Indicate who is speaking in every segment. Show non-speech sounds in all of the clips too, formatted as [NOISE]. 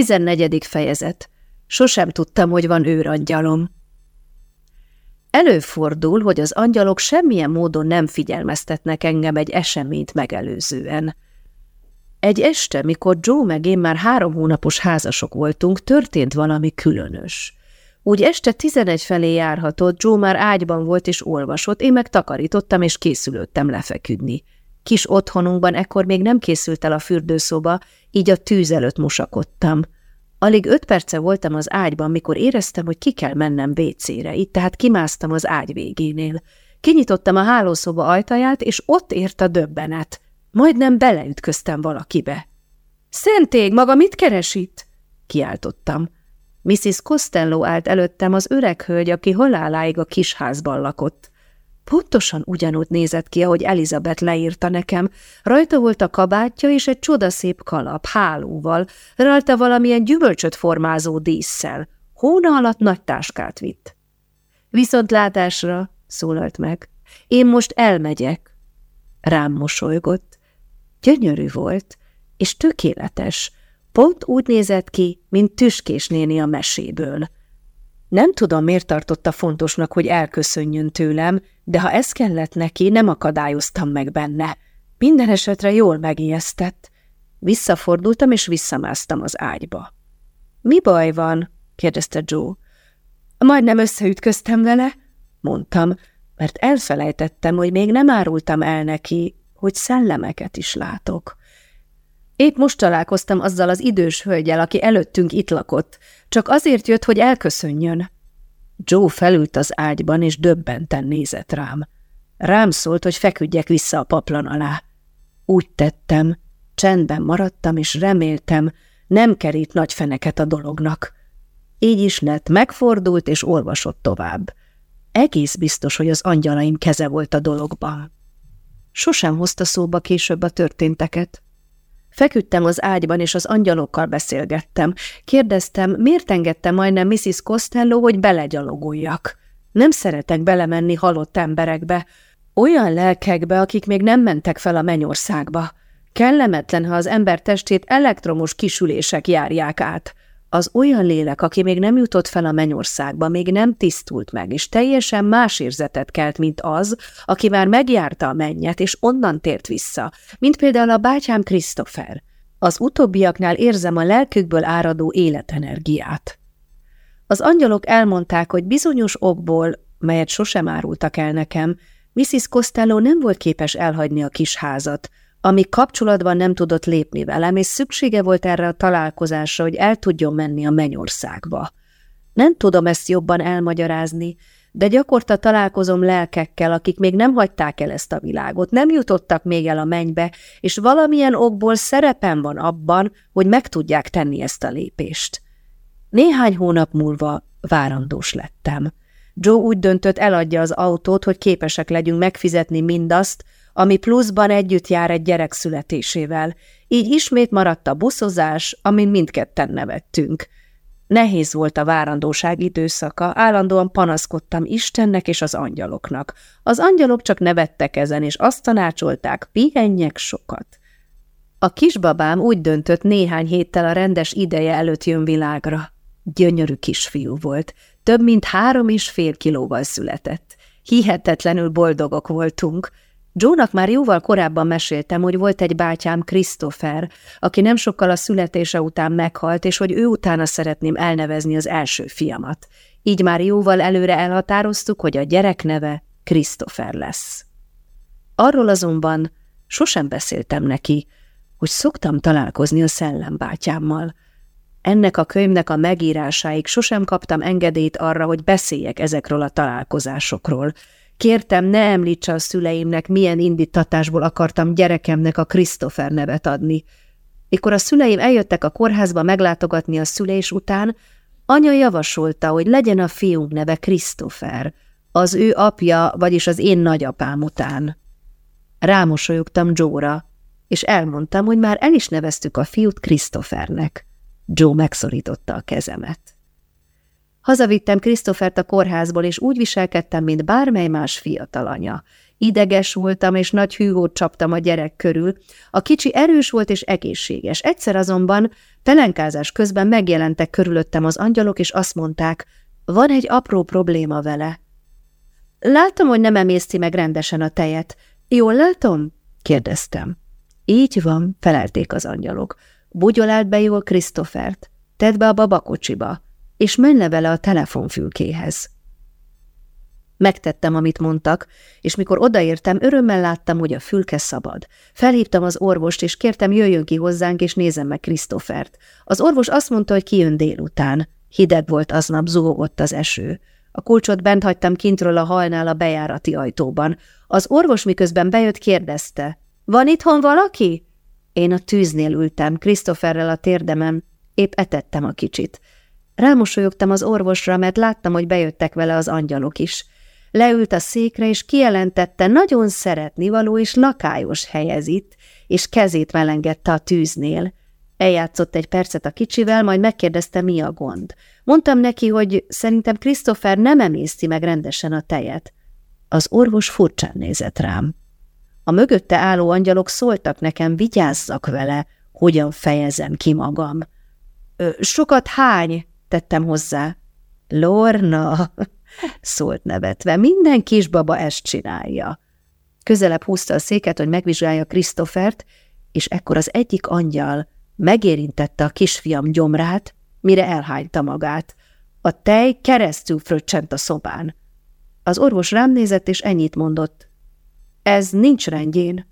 Speaker 1: Tizennegyedik fejezet. Sosem tudtam, hogy van őrangyalom. Előfordul, hogy az angyalok semmilyen módon nem figyelmeztetnek engem egy eseményt megelőzően. Egy este, mikor Joe meg én már három hónapos házasok voltunk, történt valami különös. Úgy este tizenegy felé járhatott, Joe már ágyban volt és olvasott, én meg takarítottam és készülődtem lefeküdni. Kis otthonunkban ekkor még nem készült el a fürdőszoba, így a tűz előtt mosakodtam. Alig öt perce voltam az ágyban, mikor éreztem, hogy ki kell mennem WC-re, így tehát kimásztam az ágy végénél. Kinyitottam a hálószoba ajtaját, és ott ért a döbbenet. Majdnem beleütköztem valakibe. – Szentég, maga mit keres itt? – kiáltottam. Mrs. Costello állt előttem az öreg hölgy, aki haláláig a kisházban lakott. Pontosan ugyanúgy nézett ki, ahogy Elizabeth leírta nekem. Rajta volt a kabátja és egy csodaszép kalap, hálóval, rajta valamilyen gyümölcsöt formázó díszsel. Hóna alatt nagy táskát vitt. Viszontlátásra, szólalt meg. Én most elmegyek. Rám mosolygott. Gyönyörű volt, és tökéletes. Pont úgy nézett ki, mint Tüskés néni a meséből. Nem tudom, miért tartotta fontosnak, hogy elköszönjön tőlem, de ha ez kellett neki, nem akadályoztam meg benne. Minden esetre jól megijesztett. Visszafordultam, és visszamásztam az ágyba. – Mi baj van? – kérdezte Joe. – Majdnem összeütköztem vele – mondtam, mert elfelejtettem, hogy még nem árultam el neki, hogy szellemeket is látok. Épp most találkoztam azzal az idős hölgyel, aki előttünk itt lakott. Csak azért jött, hogy elköszönjön. Joe felült az ágyban, és döbbenten nézett rám. Rám szólt, hogy feküdjek vissza a paplan alá. Úgy tettem, csendben maradtam, és reméltem, nem kerít nagy feneket a dolognak. Így is lett, megfordult, és olvasott tovább. Egész biztos, hogy az angyalaim keze volt a dologban. Sosem hozta szóba később a történteket. Feküdtem az ágyban, és az angyalokkal beszélgettem. Kérdeztem, miért engedte majdnem Mrs. Costello, hogy belegyaloguljak. Nem szeretek belemenni halott emberekbe, olyan lelkekbe, akik még nem mentek fel a mennyországba. Kellemetlen, ha az ember testét elektromos kisülések járják át. Az olyan lélek, aki még nem jutott fel a mennyországba, még nem tisztult meg, és teljesen más érzetet kelt, mint az, aki már megjárta a mennyet, és onnan tért vissza, mint például a bátyám Christopher. Az utóbbiaknál érzem a lelkükből áradó életenergiát. Az angyalok elmondták, hogy bizonyos okból, melyet sosem árultak el nekem, Mrs. Costello nem volt képes elhagyni a kis házat, ami kapcsolatban nem tudott lépni velem, és szüksége volt erre a találkozásra, hogy el tudjon menni a mennyországba. Nem tudom ezt jobban elmagyarázni, de gyakorta találkozom lelkekkel, akik még nem hagyták el ezt a világot, nem jutottak még el a mennybe, és valamilyen okból szerepem van abban, hogy meg tudják tenni ezt a lépést. Néhány hónap múlva várandós lettem. Joe úgy döntött, eladja az autót, hogy képesek legyünk megfizetni mindazt, ami pluszban együtt jár egy gyerek születésével. Így ismét maradt a buszozás, amin mindketten nevettünk. Nehéz volt a várandóság időszaka, állandóan panaszkodtam Istennek és az angyaloknak. Az angyalok csak nevettek ezen, és azt tanácsolták, pihenjek sokat. A kisbabám úgy döntött néhány héttel a rendes ideje előtt jön világra. Gyönyörű kisfiú volt, több mint három és fél kilóval született. Hihetetlenül boldogok voltunk. Jónak már jóval korábban meséltem, hogy volt egy bátyám, Christopher, aki nem sokkal a születése után meghalt, és hogy ő utána szeretném elnevezni az első fiamat. Így már jóval előre elhatároztuk, hogy a gyerek neve Christopher lesz. Arról azonban sosem beszéltem neki, hogy szoktam találkozni a szellembátyámmal. Ennek a könyvnek a megírásáig sosem kaptam engedélyt arra, hogy beszéljek ezekről a találkozásokról, Kértem, ne említse a szüleimnek, milyen indítatásból akartam gyerekemnek a Christopher nevet adni. Mikor a szüleim eljöttek a kórházba meglátogatni a szülés után, anya javasolta, hogy legyen a fiunk neve Christopher, az ő apja, vagyis az én nagyapám után. Rámosolyogtam Joe-ra, és elmondtam, hogy már el is neveztük a fiút Christophernek. Joe megszorította a kezemet. Hazavittem Krisztofert a kórházból, és úgy viselkedtem, mint bármely más fiatal anya. Ideges voltam, és nagy hűhót csaptam a gyerek körül. A kicsi erős volt és egészséges. Egyszer azonban Pelenkázás közben megjelentek körülöttem az angyalok, és azt mondták, van egy apró probléma vele. Látom, hogy nem emészti meg rendesen a tejet. Jól látom? kérdeztem. Így van, felelték az angyalok. Bugyolált be jól Krisztofert, tedd be a babakocsiba, és menj le vele a telefonfülkéhez. Megtettem, amit mondtak, és mikor odaértem, örömmel láttam, hogy a fülke szabad. Felhívtam az orvost, és kértem, jöjjön ki hozzánk, és nézem meg Krisztofert. Az orvos azt mondta, hogy kijön délután. Hideg volt aznap, zúgott az eső. A kulcsot bent hagytam kintről a halnál a bejárati ajtóban. Az orvos miközben bejött, kérdezte. Van itthon valaki? Én a tűznél ültem, Krisztoferrel a térdemem. Épp etettem a kicsit. Rámosolyogtam az orvosra, mert láttam, hogy bejöttek vele az angyalok is. Leült a székre, és kijelentette, nagyon szeretnivaló és lakályos helyez itt, és kezét melengedte a tűznél. Eljátszott egy percet a kicsivel, majd megkérdezte, mi a gond. Mondtam neki, hogy szerintem Christopher nem emészti meg rendesen a tejet. Az orvos furcsán nézett rám. A mögötte álló angyalok szóltak nekem, vigyázzak vele, hogyan fejezem ki magam. Sokat hány, tettem hozzá. Lorna, [LAUGHS] szólt nevetve, minden kisbaba ezt csinálja. Közelebb húzta a széket, hogy megvizsgálja Krisztofert, és ekkor az egyik angyal megérintette a kisfiam gyomrát, mire elhányta magát. A tej keresztül fröccsent a szobán. Az orvos rám nézett, és ennyit mondott. Ez nincs rendjén.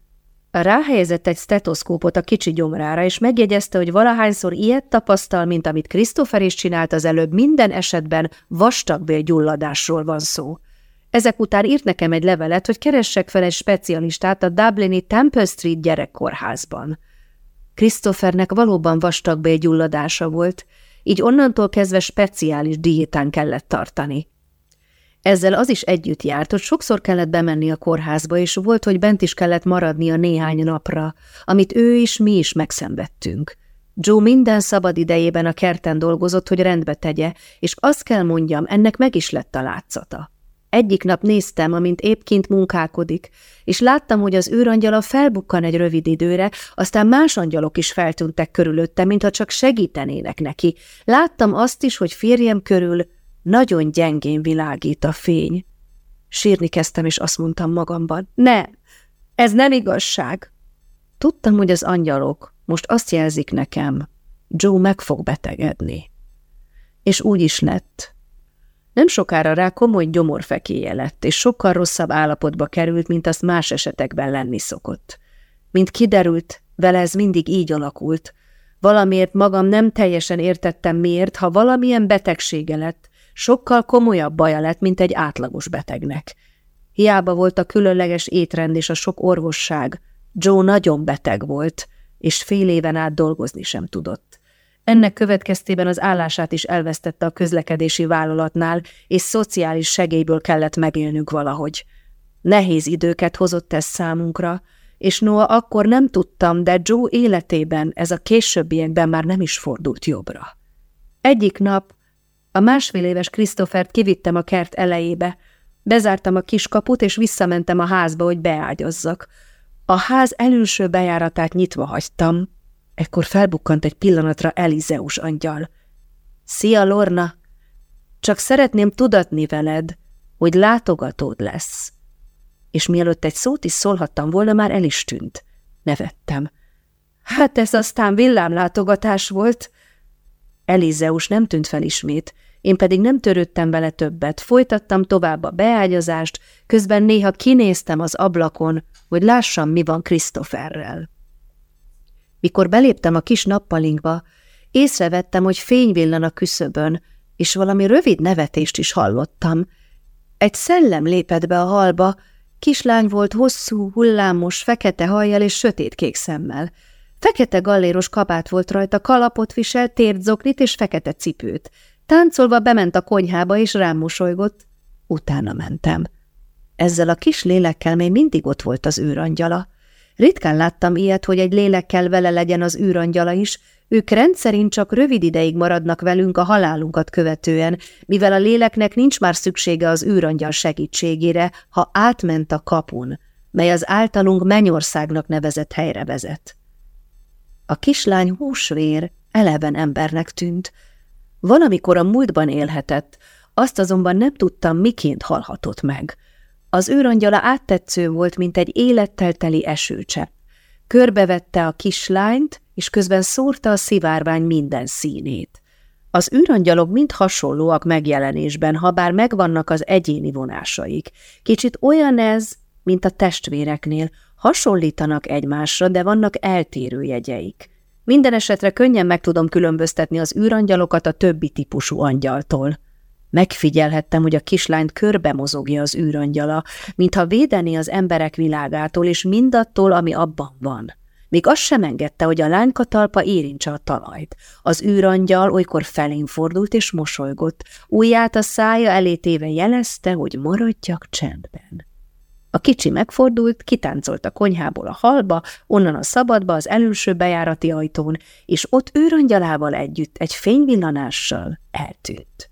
Speaker 1: Ráhelyezett egy stetoszkópot a kicsi gyomrára, és megjegyezte, hogy valahányszor ilyet tapasztal, mint amit Christopher is csinált az előbb, minden esetben vastagbélgyulladásról van szó. Ezek után írt nekem egy levelet, hogy keressek fel egy specialistát a Dublini Temple Street gyerekkórházban. Christophernek valóban vastagbélgyulladása volt, így onnantól kezdve speciális diétán kellett tartani. Ezzel az is együtt járt, hogy sokszor kellett bemenni a kórházba, és volt, hogy bent is kellett maradnia néhány napra, amit ő is, mi is megszenvedtünk. Joe minden szabad idejében a kerten dolgozott, hogy rendbe tegye, és azt kell mondjam, ennek meg is lett a látszata. Egyik nap néztem, amint épp kint munkálkodik, és láttam, hogy az őrangyala felbukkan egy rövid időre, aztán más angyalok is feltűntek körülötte, mintha csak segítenének neki. Láttam azt is, hogy férjem körül nagyon gyengén világít a fény. Sírni kezdtem, és azt mondtam magamban, ne, ez nem igazság. Tudtam, hogy az angyalok most azt jelzik nekem, Joe meg fog betegedni. És úgy is lett. Nem sokára rá komoly gyomorfekéje lett, és sokkal rosszabb állapotba került, mint azt más esetekben lenni szokott. Mint kiderült, vele ez mindig így alakult. Valamiért magam nem teljesen értettem miért, ha valamilyen betegsége lett, sokkal komolyabb baja lett, mint egy átlagos betegnek. Hiába volt a különleges étrend és a sok orvosság, Joe nagyon beteg volt, és fél éven át dolgozni sem tudott. Ennek következtében az állását is elvesztette a közlekedési vállalatnál, és szociális segélyből kellett megélnünk valahogy. Nehéz időket hozott ez számunkra, és Noah akkor nem tudtam, de Joe életében ez a későbbiekben már nem is fordult jobbra. Egyik nap a másfél éves Krisztofert kivittem a kert elejébe. Bezártam a kiskaput, és visszamentem a házba, hogy beágyozzak. A ház elülső bejáratát nyitva hagytam. Ekkor felbukkant egy pillanatra Elizeus angyal. Szia, Lorna! Csak szeretném tudatni veled, hogy látogatód lesz. És mielőtt egy szót is szólhattam volna, már el is tűnt. Nevettem. Hát ez aztán villámlátogatás volt. Elizeus nem tűnt fel ismét, én pedig nem törődtem vele többet, folytattam tovább a beágyazást, közben néha kinéztem az ablakon, hogy lássam, mi van Christopherrel. Mikor beléptem a kis nappalinkba, észrevettem, hogy fény villan a küszöbön, és valami rövid nevetést is hallottam. Egy szellem lépett be a halba, kislány volt hosszú, hullámos, fekete hajjal és sötétkék szemmel. Fekete galléros kabát volt rajta, kalapot viselt, térdzoknit és fekete cipőt. Táncolva bement a konyhába, és rám mosolygott. Utána mentem. Ezzel a kis lélekkel még mindig ott volt az űrangyala. Ritkán láttam ilyet, hogy egy lélekkel vele legyen az űrangyala is, ők rendszerint csak rövid ideig maradnak velünk a halálunkat követően, mivel a léleknek nincs már szüksége az űrangyal segítségére, ha átment a kapun, mely az általunk mennyországnak nevezett helyre vezet. A kislány húsvér, eleven embernek tűnt. Valamikor a múltban élhetett, azt azonban nem tudtam, miként halhatott meg. Az őrangyala áttetsző volt, mint egy élettel teli esőcsepp. Körbevette a kislányt, és közben szórta a szivárvány minden színét. Az űrangyalok mind hasonlóak megjelenésben, ha bár megvannak az egyéni vonásaik. Kicsit olyan ez, mint a testvéreknél, hasonlítanak egymásra, de vannak eltérő jegyeik. Minden esetre könnyen meg tudom különböztetni az űrangyalokat a többi típusú angyaltól. Megfigyelhettem, hogy a kislányt körbe mozogja az űrangyala, mintha védeni az emberek világától és mindattól, ami abban van. Még azt sem engedte, hogy a lányka talpa érintse a talajt. Az űrangyal olykor felén fordult és mosolygott, ujját a szája elé téve jelezte, hogy maradjak csendben. A kicsi megfordult, kitáncolt a konyhából a halba, onnan a szabadba az előső bejárati ajtón, és ott őrangyalával együtt egy fényvillanással eltűnt.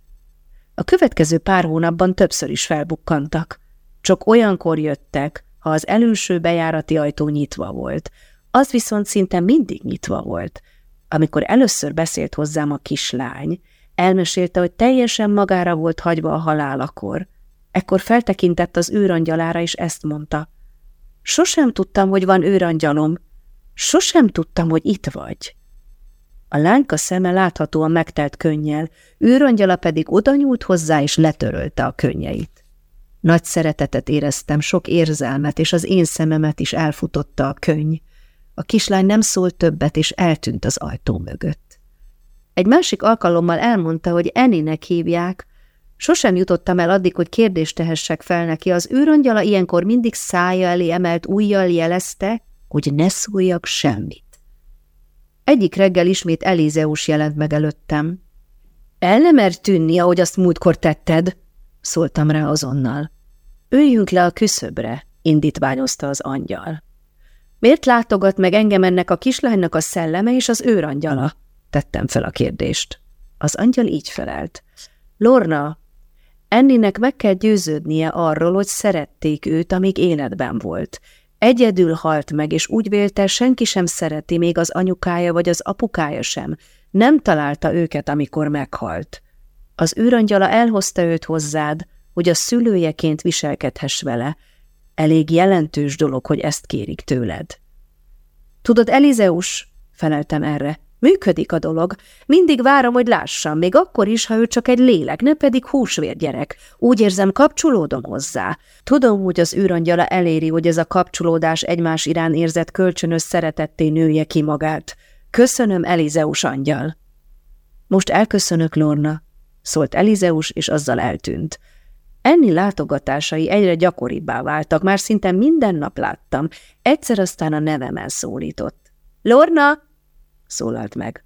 Speaker 1: A következő pár hónapban többször is felbukkantak. Csak olyankor jöttek, ha az előső bejárati ajtó nyitva volt. Az viszont szinte mindig nyitva volt. Amikor először beszélt hozzám a kislány, elmesélte, hogy teljesen magára volt hagyva a halálakor. Ekkor feltekintett az őrangyalára, és ezt mondta. Sosem tudtam, hogy van őrangyalom. Sosem tudtam, hogy itt vagy. A lányka szeme láthatóan megtelt könnyel, őrangyala pedig odanyúlt hozzá, és letörölte a könnyeit. Nagy szeretetet éreztem, sok érzelmet, és az én szememet is elfutotta a könny. A kislány nem szólt többet, és eltűnt az ajtó mögött. Egy másik alkalommal elmondta, hogy Eninek hívják, Sosem jutottam el addig, hogy kérdést tehessek fel neki. Az őrangyala ilyenkor mindig szája elé emelt ujjal jelezte, hogy ne szóljak semmit. Egyik reggel ismét Elízeus jelent meg előttem. El nem mer tűnni, ahogy azt múltkor tetted, szóltam rá azonnal. Üljünk le a küszöbre, indítványozta az angyal. Miért látogat meg engem ennek a kislánynak a szelleme és az őrangyala? Tettem fel a kérdést. Az angyal így felelt. Lorna, Enninek meg kell győződnie arról, hogy szerették őt, amíg életben volt. Egyedül halt meg, és úgy vélte, senki sem szereti, még az anyukája vagy az apukája sem. Nem találta őket, amikor meghalt. Az űrangyala elhozta őt hozzád, hogy a szülőjeként viselkedhess vele. Elég jelentős dolog, hogy ezt kérik tőled. Tudod, Elizeus, feleltem erre, Működik a dolog. Mindig várom, hogy lássam, még akkor is, ha ő csak egy lélek, ne pedig húsvérgyerek. Úgy érzem, kapcsolódom hozzá. Tudom, hogy az űrangyala eléri, hogy ez a kapcsolódás egymás irán érzett kölcsönös szeretetté nője ki magát. Köszönöm, Elizeus angyal. Most elköszönök, Lorna, szólt Elizeus, és azzal eltűnt. Enni látogatásai egyre gyakoribbá váltak, már szinte minden nap láttam. Egyszer aztán a nevemen szólított. Lorna, szólalt meg.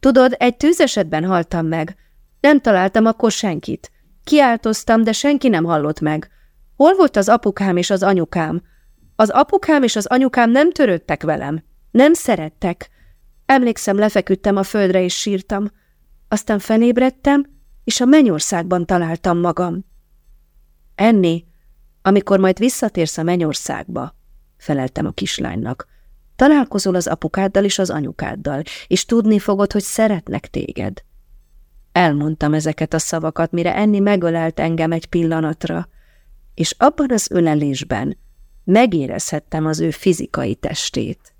Speaker 1: Tudod, egy tűzesetben haltam meg. Nem találtam akkor senkit. Kiáltoztam, de senki nem hallott meg. Hol volt az apukám és az anyukám? Az apukám és az anyukám nem törődtek velem. Nem szerettek. Emlékszem, lefeküdtem a földre és sírtam. Aztán felébredtem, és a mennyországban találtam magam. Enni, amikor majd visszatérsz a mennyországba, feleltem a kislánynak. Találkozol az apukáddal és az anyukáddal, és tudni fogod, hogy szeretnek téged. Elmondtam ezeket a szavakat, mire Enni megölelt engem egy pillanatra, és abban az ölelésben megérezhettem az ő fizikai testét.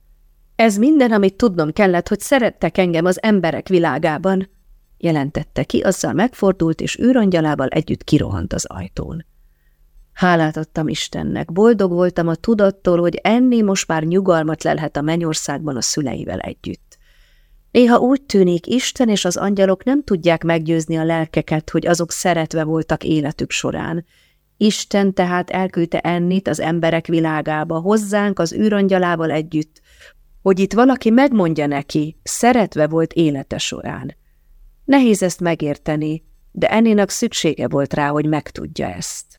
Speaker 1: Ez minden, amit tudnom kellett, hogy szerettek engem az emberek világában, jelentette ki, azzal megfordult, és űrangyalával együtt kirohant az ajtón. Hálát adtam Istennek, boldog voltam a tudattól, hogy enni most már nyugalmat lelhet a mennyországban a szüleivel együtt. Néha úgy tűnik, Isten és az angyalok nem tudják meggyőzni a lelkeket, hogy azok szeretve voltak életük során. Isten tehát elküldte Ennit az emberek világába, hozzánk az űrangyalával együtt, hogy itt valaki megmondja neki, szeretve volt élete során. Nehéz ezt megérteni, de Enninak szüksége volt rá, hogy megtudja ezt.